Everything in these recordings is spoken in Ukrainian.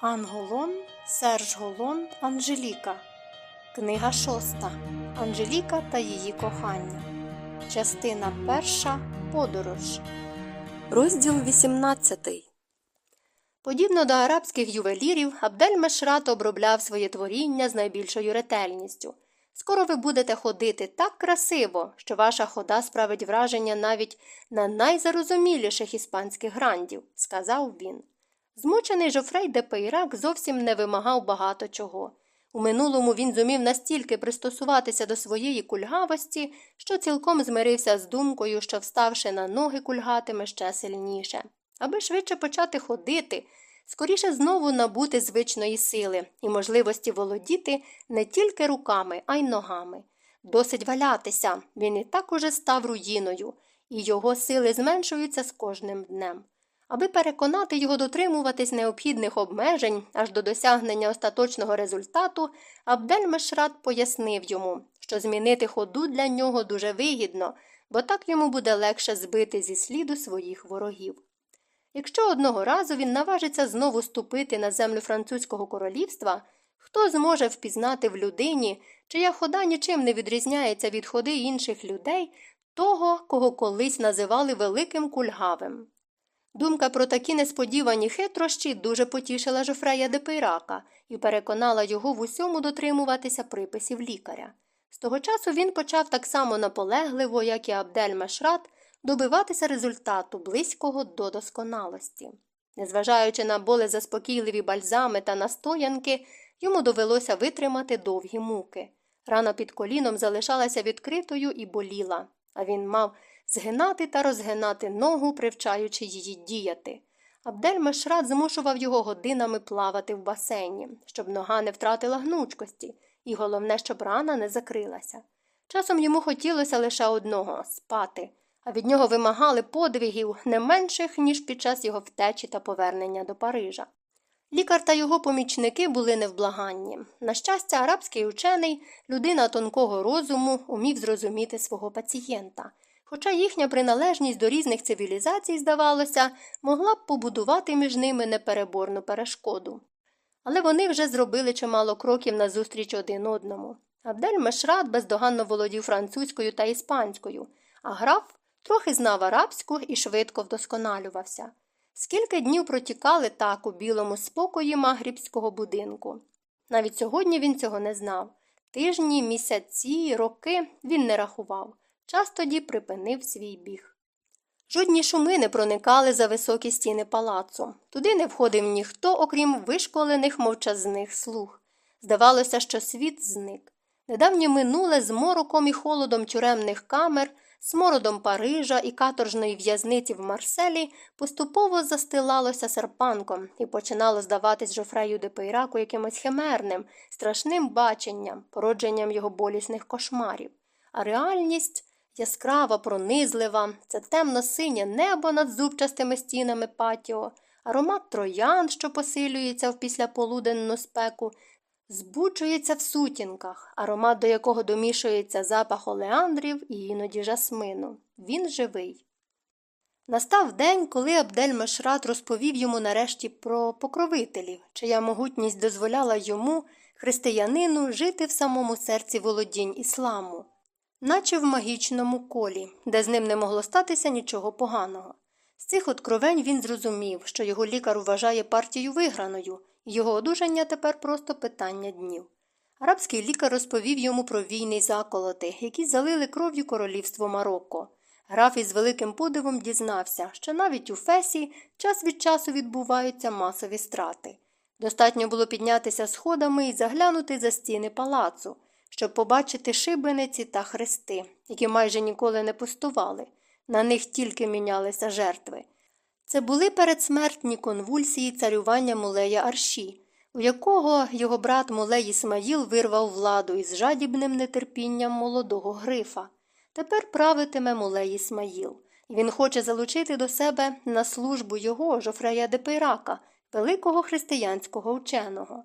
Анголон, Серж Голон, Анжеліка. Книга шоста. Анжеліка та її кохання. Частина перша. Подорож. Розділ 18. Подібно до арабських ювелірів, Абдель Мешрат обробляв своє творіння з найбільшою ретельністю. Скоро ви будете ходити так красиво, що ваша хода справить враження навіть на найзарозуміліших іспанських грандів, сказав він. Змучений Жофрей де Пейрак зовсім не вимагав багато чого. У минулому він зумів настільки пристосуватися до своєї кульгавості, що цілком змирився з думкою, що, вставши на ноги, кульгатиме ще сильніше. Аби швидше почати ходити, скоріше знову набути звичної сили і можливості володіти не тільки руками, а й ногами. Досить валятися, він і так уже став руїною, і його сили зменшуються з кожним днем. Аби переконати його дотримуватись необхідних обмежень аж до досягнення остаточного результату, Абдель Мешрат пояснив йому, що змінити ходу для нього дуже вигідно, бо так йому буде легше збити зі сліду своїх ворогів. Якщо одного разу він наважиться знову ступити на землю французького королівства, хто зможе впізнати в людині, чия хода нічим не відрізняється від ходи інших людей, того, кого колись називали великим кульгавим. Думка про такі несподівані хитрощі дуже потішила Жофрея де Пейрака і переконала його в усьому дотримуватися приписів лікаря. З того часу він почав так само наполегливо, як і Абдель Мешрат, добиватися результату близького до досконалості. Незважаючи на болезаспокійливі бальзами та настоянки, йому довелося витримати довгі муки. Рана під коліном залишалася відкритою і боліла, а він мав згинати та розгинати ногу, привчаючи її діяти. Абдель Мешрат змушував його годинами плавати в басейні, щоб нога не втратила гнучкості, і головне, щоб рана не закрилася. Часом йому хотілося лише одного спати, а від нього вимагали подвигів не менших, ніж під час його втечі та повернення до Парижа. Лікар та його помічники були невблаганні. На щастя, арабський учений, людина тонкого розуму, умів зрозуміти свого пацієнта хоча їхня приналежність до різних цивілізацій, здавалося, могла б побудувати між ними непереборну перешкоду. Але вони вже зробили чимало кроків назустріч один одному. Абдель Мешрат бездоганно володів французькою та іспанською, а граф трохи знав арабську і швидко вдосконалювався. Скільки днів протікали так у білому спокої магрібського будинку. Навіть сьогодні він цього не знав. Тижні, місяці, роки він не рахував. Час тоді припинив свій біг. Жодні шуми не проникали за високі стіни палацу. Туди не входив ніхто, окрім вишколених мовчазних слуг. Здавалося, що світ зник. Недавнє минуле з мороком і холодом тюремних камер, смородом Парижа і каторжної в'язниці в Марселі поступово застилалося серпанком і починало здаватись Жофрею де Пейраку якимось химерним, страшним баченням, породженням його болісних кошмарів. А реальність яскрава, пронизлива, це темно синє небо над зубчастими стінами патіо, аромат троян, що посилюється в післяполуденну спеку, збуджується в сутінках, аромат до якого домішується запах олеандрів і іноді жасмину. Він живий. Настав день, коли Абдель Мешрат розповів йому нарешті про покровителів, чия могутність дозволяла йому, християнину, жити в самому серці володінь ісламу наче в магічному колі, де з ним не могло статися нічого поганого. З цих откровень він зрозумів, що його лікар вважає партію виграною, і його одужання тепер просто питання днів. Арабський лікар розповів йому про війни заколоти, які залили кров'ю королівство Марокко. Граф із великим подивом дізнався, що навіть у Фесі час від часу відбуваються масові страти. Достатньо було піднятися сходами і заглянути за стіни палацу, щоб побачити шибениці та хрести, які майже ніколи не пустували, на них тільки мінялися жертви. Це були передсмертні конвульсії царювання мулея Арші, у якого його брат Мулей Ісмаїл вирвав владу із жадібним нетерпінням молодого грифа. Тепер правитиме Мулей Ісмаїл, він хоче залучити до себе на службу його Жофрея де Пейрака, великого християнського ученого.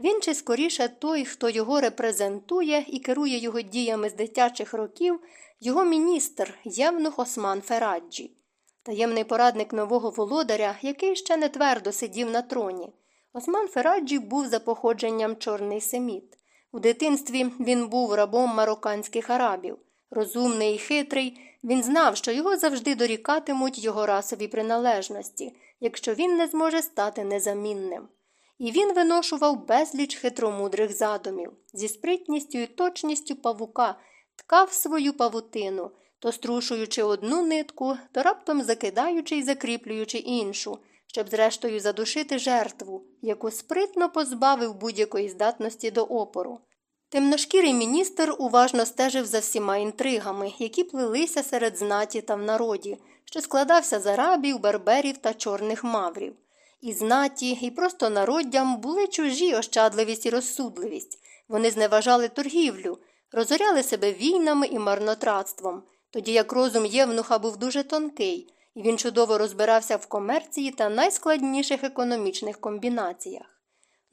Він чи скоріше той, хто його репрезентує і керує його діями з дитячих років, його міністр Євнух Осман Фераджі, таємний порадник нового володаря, який ще не твердо сидів на троні. Осман Фераджі був за походженням чорний семіт. У дитинстві він був рабом марокканських арабів. Розумний і хитрий, він знав, що його завжди дорікатимуть його расові приналежності, якщо він не зможе стати незамінним. І він виношував безліч хитромудрих задумів, зі спритністю і точністю павука, ткав свою павутину, то струшуючи одну нитку, то раптом закидаючи і закріплюючи іншу, щоб зрештою задушити жертву, яку спритно позбавив будь-якої здатності до опору. Темношкірий міністр уважно стежив за всіма інтригами, які плелися серед знаті та в народі, що складався з арабів, берберів та чорних маврів. І знаті, і просто народдям були чужі ощадливість і розсудливість. Вони зневажали торгівлю, розоряли себе війнами і марнотратством, тоді як розум Євнуха був дуже тонкий, і він чудово розбирався в комерції та найскладніших економічних комбінаціях.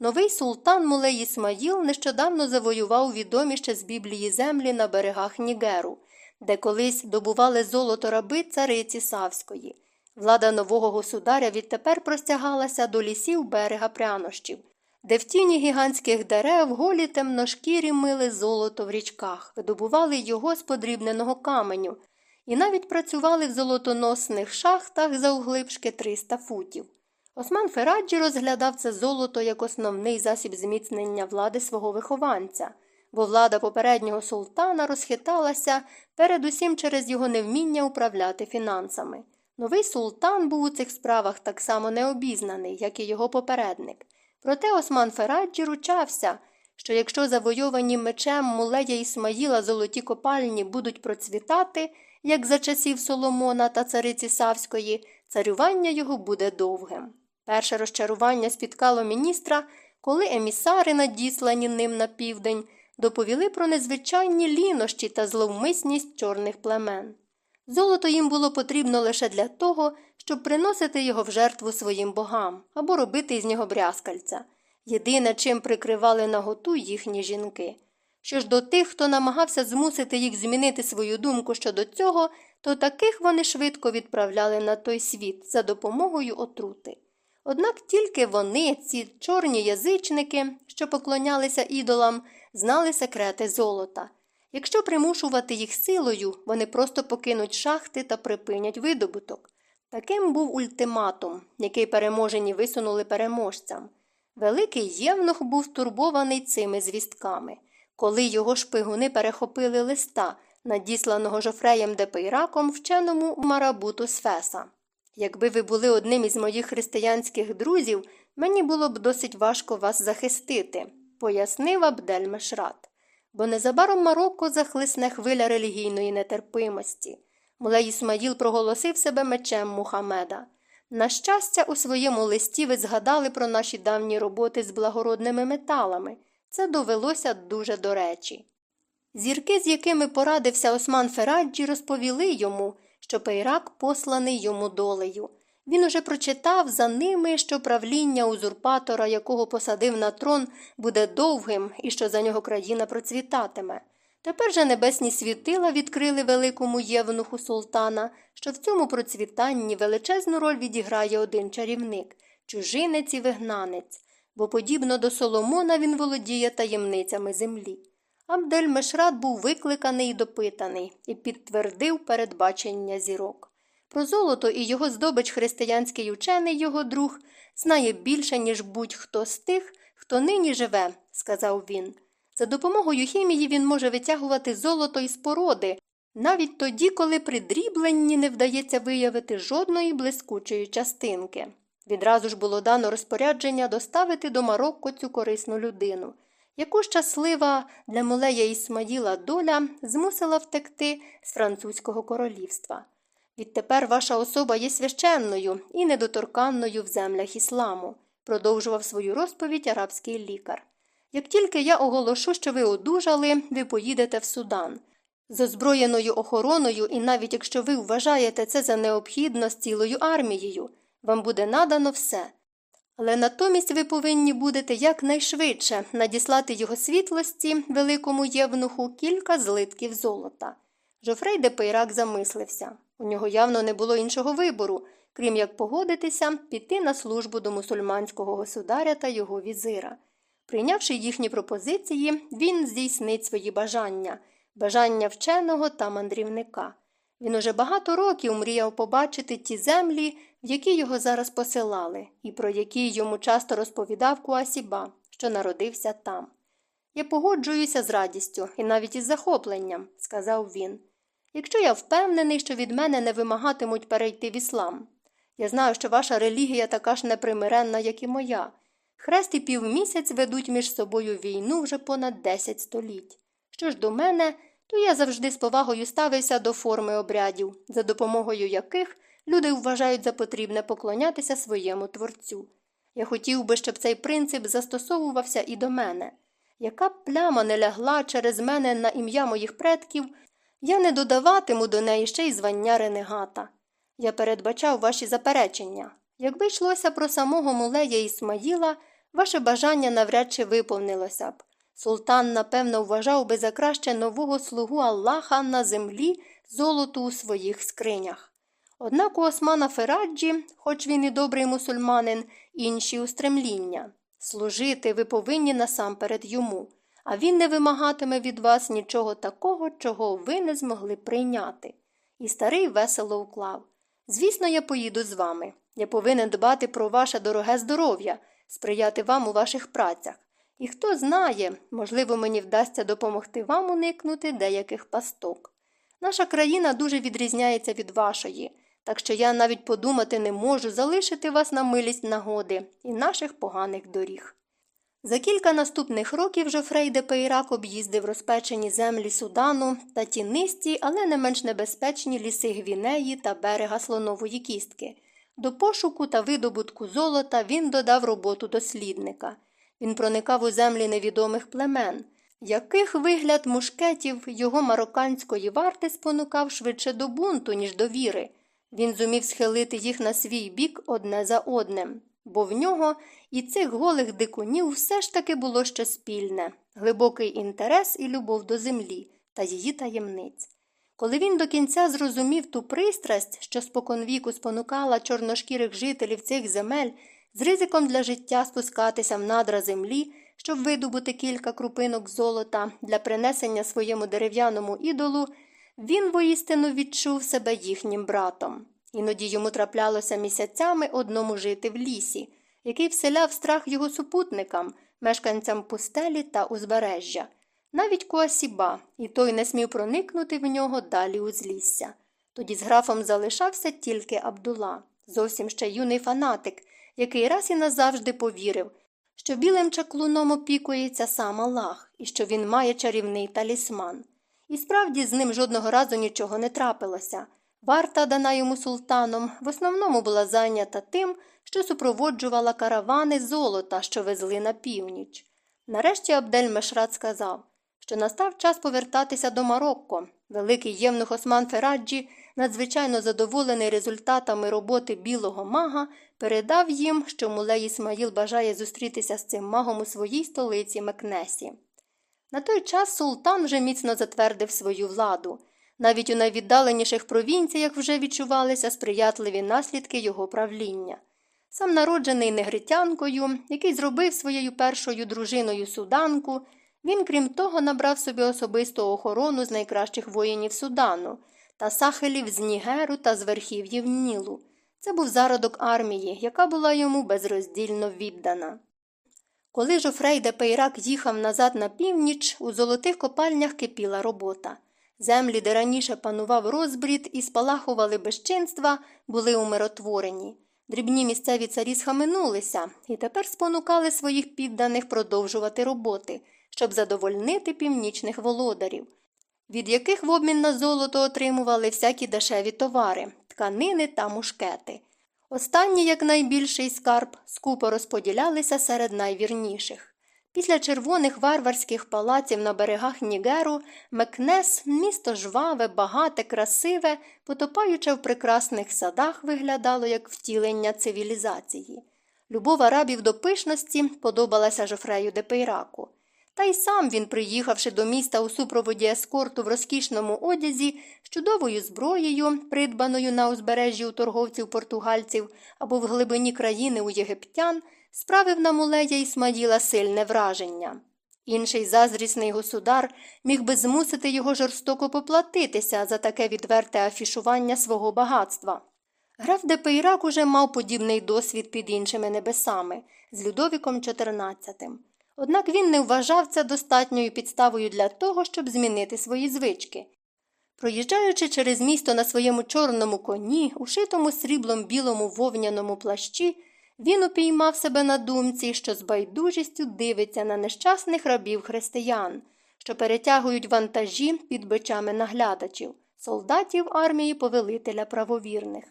Новий султан Мулей Ісмаїл нещодавно завоював відомі ще з Біблії землі на берегах Нігеру, де колись добували золото раби цариці Савської. Влада нового государя відтепер простягалася до лісів берега прянощів, де в тіні гігантських дерев голі темношкірі мили золото в річках, видобували його з подрібненого каменю і навіть працювали в золотоносних шахтах завглибшки 300 футів. Осман Фераджі розглядав це золото як основний засіб зміцнення влади свого вихованця, бо влада попереднього султана розхиталася передусім через його невміння управляти фінансами. Новий султан був у цих справах так само необізнаний, як і його попередник. Проте Осман Фераджі ручався, що якщо завойовані мечем мулея Ісмаїла золоті копальні будуть процвітати, як за часів Соломона та цариці Савської, царювання його буде довгим. Перше розчарування спіткало міністра, коли емісари, надіслані ним на південь, доповіли про незвичайні лінощі та зловмисність чорних племен. Золото їм було потрібно лише для того, щоб приносити його в жертву своїм богам або робити із нього брязкальця, єдине, чим прикривали наготу їхні жінки. Що ж до тих, хто намагався змусити їх змінити свою думку щодо цього, то таких вони швидко відправляли на той світ за допомогою отрути. Однак тільки вони, ці чорні язичники, що поклонялися ідолам, знали секрети золота. Якщо примушувати їх силою, вони просто покинуть шахти та припинять видобуток. Таким був ультиматум, який переможені висунули переможцям. Великий Євнух був стурбований цими звістками. Коли його шпигуни перехопили листа, надісланого Жофреєм де Пейраком вченому марабуту з Феса. Якби ви були одним із моїх християнських друзів, мені було б досить важко вас захистити, пояснив Абдель Мешрат. Бо незабаром Марокко захлисне хвиля релігійної нетерпимості. Мулей Ісмаїл проголосив себе мечем Мухамеда. На щастя, у своєму листі ви згадали про наші давні роботи з благородними металами. Це довелося дуже до речі. Зірки, з якими порадився Осман Фераджі, розповіли йому, що Пейрак посланий йому долею. Він уже прочитав за ними, що правління узурпатора, якого посадив на трон, буде довгим і що за нього країна процвітатиме. Тепер же небесні світила відкрили великому євнуху султана, що в цьому процвітанні величезну роль відіграє один чарівник чужинець і вигнанець, бо, подібно до Соломона, він володіє таємницями землі. Абдель Мешрат був викликаний і допитаний і підтвердив передбачення зірок. Про золото і його здобич християнський учений його друг знає більше, ніж будь-хто з тих, хто нині живе, сказав він. За допомогою хімії він може витягувати золото із породи, навіть тоді, коли при дрібленні не вдається виявити жодної блискучої частинки. Відразу ж було дано розпорядження доставити до Марокко цю корисну людину яку щаслива для Молея Ісмаїла доля змусила втекти з французького королівства. Відтепер ваша особа є священною і недоторканною в землях ісламу, продовжував свою розповідь арабський лікар. Як тільки я оголошу, що ви одужали, ви поїдете в Судан. З озброєною охороною, і навіть якщо ви вважаєте це за необхідно з цілою армією, вам буде надано все але натомість ви повинні будете якнайшвидше надіслати його світлості, великому євнуху, кілька злитків золота. Жофрей де Пейрак замислився. У нього явно не було іншого вибору. крім як погодитися, піти на службу до мусульманського государя та його візира. Прийнявши їхні пропозиції, він здійснить свої бажання, бажання вченого та мандрівника. Він уже багато років мріяв побачити ті землі, в які його зараз посилали, і про які йому часто розповідав Куасіба, що народився там. Я погоджуюся з радістю і навіть із захопленням, сказав він. Якщо я впевнений, що від мене не вимагатимуть перейти в іслам. Я знаю, що ваша релігія така ж непримиренна, як і моя. Хрест і півмісяць ведуть між собою війну вже понад десять століть. Що ж до мене, то я завжди з повагою ставився до форми обрядів, за допомогою яких люди вважають за потрібне поклонятися своєму творцю. Я хотів би, щоб цей принцип застосовувався і до мене. Яка б пляма не лягла через мене на ім'я моїх предків, я не додаватиму до неї ще й звання ренегата. Я передбачав ваші заперечення. Якби йшлося про самого мулея Ісмаїла, ваше бажання навряд чи виповнилося б. Султан, напевно, вважав би за краще нового слугу Аллаха на землі золоту у своїх скринях. Однак у Османа Фераджі, хоч він і добрий мусульманин, інші устремління. Служити ви повинні насамперед йому, а він не вимагатиме від вас нічого такого, чого ви не змогли прийняти. І старий весело уклав. Звісно, я поїду з вами. Я повинен дбати про ваше дороге здоров'я, сприяти вам у ваших працях. І хто знає, можливо, мені вдасться допомогти вам уникнути деяких пасток. Наша країна дуже відрізняється від вашої, так що я навіть подумати не можу залишити вас на милість нагоди і наших поганих доріг. За кілька наступних років Жофрей де Пейрак об'їздив розпечені землі Судану та тінисті, але не менш небезпечні ліси Гвінеї та берега слонової кістки. До пошуку та видобутку золота він додав роботу дослідника. Він проникав у землі невідомих племен, яких вигляд мушкетів його марокканської варти спонукав швидше до бунту, ніж до віри. Він зумів схилити їх на свій бік одне за одним, бо в нього і цих голих дикунів все ж таки було ще спільне, глибокий інтерес і любов до землі та її таємниць. Коли він до кінця зрозумів ту пристрасть, що споконвіку спонукала чорношкірих жителів цих земель з ризиком для життя спускатися в надра землі, щоб видобути кілька крупинок золота для принесення своєму дерев'яному ідолу, він воістину відчув себе їхнім братом. Іноді йому траплялося місяцями одному жити в лісі, який вселяв страх його супутникам, мешканцям пустелі та узбережжя. Навіть Куасіба, і той не смів проникнути в нього далі у злісся. Тоді з графом залишався тільки Абдула, зовсім ще юний фанатик, який раз і назавжди повірив, що білим чаклуном опікується сам Аллах і що він має чарівний талісман. І справді з ним жодного разу нічого не трапилося. Варта, дана йому султаном, в основному була зайнята тим, що супроводжувала каравани золота, що везли на північ. Нарешті Абдель Мешрат сказав, що настав час повертатися до Марокко. Великий євнух Осман Фераджі, надзвичайно задоволений результатами роботи білого мага, передав їм, що мулей Ісмаїл бажає зустрітися з цим магом у своїй столиці Мекнесі. На той час султан вже міцно затвердив свою владу. Навіть у найвіддаленіших провінціях вже відчувалися сприятливі наслідки його правління. Сам народжений негритянкою, який зробив своєю першою дружиною суданку, він, крім того, набрав собі особисту охорону з найкращих воїнів Судану та сахелів з Нігеру та з верхів'їв Нілу. Це був зародок армії, яка була йому безроздільно віддана. Коли Жофрей де Пейрак їхав назад на північ, у золотих копальнях кипіла робота. Землі, де раніше панував розбрід і спалахували безчинства, були умиротворені. Дрібні місцеві царі схаменулися і тепер спонукали своїх підданих продовжувати роботи, щоб задовольнити північних володарів, від яких в обмін на золото отримували всякі дешеві товари, тканини та мушкети. Останні, як найбільший скарб, скупо розподілялися серед найвірніших. Після червоних варварських палаців на берегах Нігеру Мекнес, місто жваве, багате, красиве, потопаючи в прекрасних садах, виглядало як втілення цивілізації. Любов арабів до пишності подобалася Жофрею де Пейраку. Та й сам він, приїхавши до міста у супроводі ескорту в розкішному одязі, з чудовою зброєю, придбаною на узбережжі у торговців португальців або в глибині країни у єгиптян, справив на мулея Ісмаїла сильне враження. Інший заздрісний государ міг би змусити його жорстоко поплатитися за таке відверте афішування свого багатства. Граф де Пейрак уже мав подібний досвід під іншими небесами з Людовіком XIV. Однак він не вважав це достатньою підставою для того, щоб змінити свої звички. Проїжджаючи через місто на своєму чорному коні, у шитому сріблом білому вовняному плащі, він упіймав себе на думці, що з байдужістю дивиться на нещасних рабів християн, що перетягують вантажі під бичами наглядачів, солдатів армії повелителя правовірних.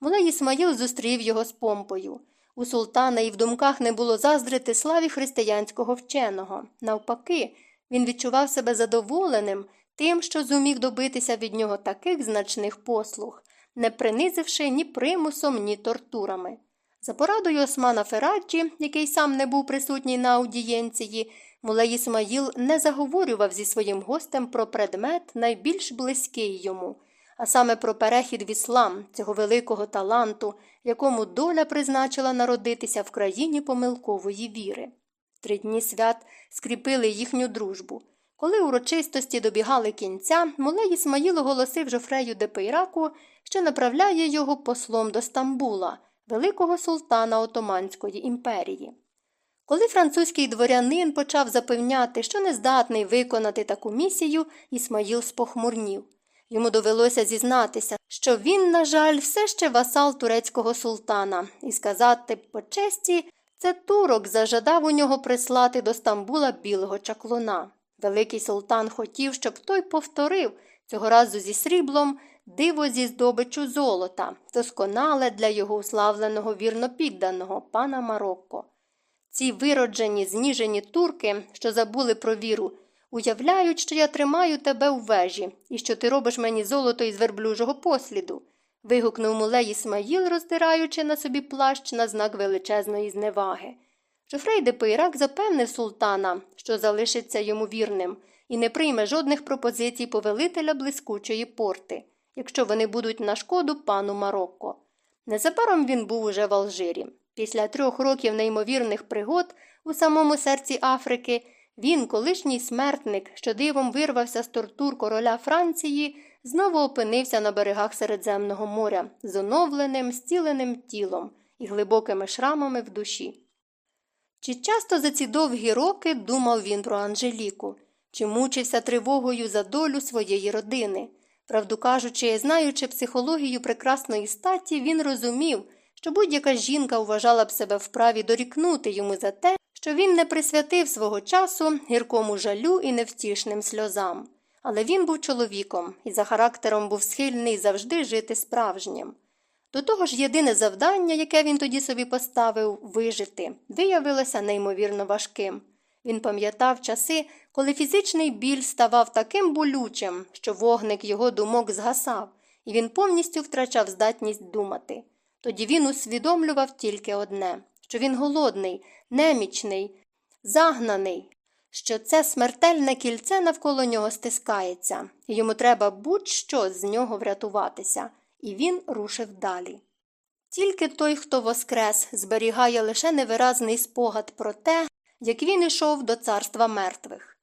Мулей Ісмаїл зустрів його з помпою. У султана і в думках не було заздрити славі християнського вченого. Навпаки, він відчував себе задоволеним тим, що зумів добитися від нього таких значних послуг, не принизивши ні примусом, ні тортурами. За порадою Османа Фераджі, який сам не був присутній на аудієнції, Мулей Ісмаїл не заговорював зі своїм гостем про предмет найбільш близький йому – а саме про перехід в іслам цього великого таланту, якому доля призначила народитися в країні помилкової віри. Три дні свят скріпили їхню дружбу. Коли урочистості добігали кінця, Мулей Ісмаїл оголосив Жофрею де що направляє його послом до Стамбула, великого султана Отоманської імперії. Коли французький дворянин почав запевняти, що не здатний виконати таку місію, Ісмаїл спохмурнів. Йому довелося зізнатися, що він, на жаль, все ще васал турецького султана, і сказати по честі, це турок зажадав у нього прислати до Стамбула білого чаклуна. Великий султан хотів, щоб той повторив цього разу зі сріблом диво зі здобичу золота, досконале для його уславленого вірнопідданого пана Марокко. Ці вироджені, зніжені турки, що забули про віру, Уявляють, що я тримаю тебе у вежі і що ти робиш мені золото із верблюжого посліду. вигукнув мулей Ісмаїл, роздираючи на собі плащ на знак величезної зневаги. Жофрей де Пейрак запевнив султана, що залишиться йому вірним, і не прийме жодних пропозицій повелителя блискучої порти, якщо вони будуть на шкоду пану Марокко. Незабаром він був уже в Алжирі. Після трьох років неймовірних пригод у самому серці Африки. Він, колишній смертник, що дивом вирвався з тортур короля Франції, знову опинився на берегах Середземного моря з оновленим, зціленим тілом і глибокими шрамами в душі. Чи часто за ці довгі роки думав він про Анжеліку, чи мучився тривогою за долю своєї родини? Правду кажучи, знаючи психологію прекрасної статі, він розумів, що будь-яка жінка вважала б себе вправі дорікнути йому за те, що він не присвятив свого часу гіркому жалю і невтішним сльозам. Але він був чоловіком і за характером був схильний завжди жити справжнім. До того ж, єдине завдання, яке він тоді собі поставив вижити, виявилося неймовірно важким. Він пам'ятав часи, коли фізичний біль ставав таким болючим, що вогник його думок згасав, і він повністю втрачав здатність думати. Тоді він усвідомлював тільки одне що він голодний, немічний, загнаний, що це смертельне кільце навколо нього стискається, і йому треба будь-що з нього врятуватися, і він рушив далі. Тільки той, хто воскрес, зберігає лише невиразний спогад про те, як він ішов до царства мертвих.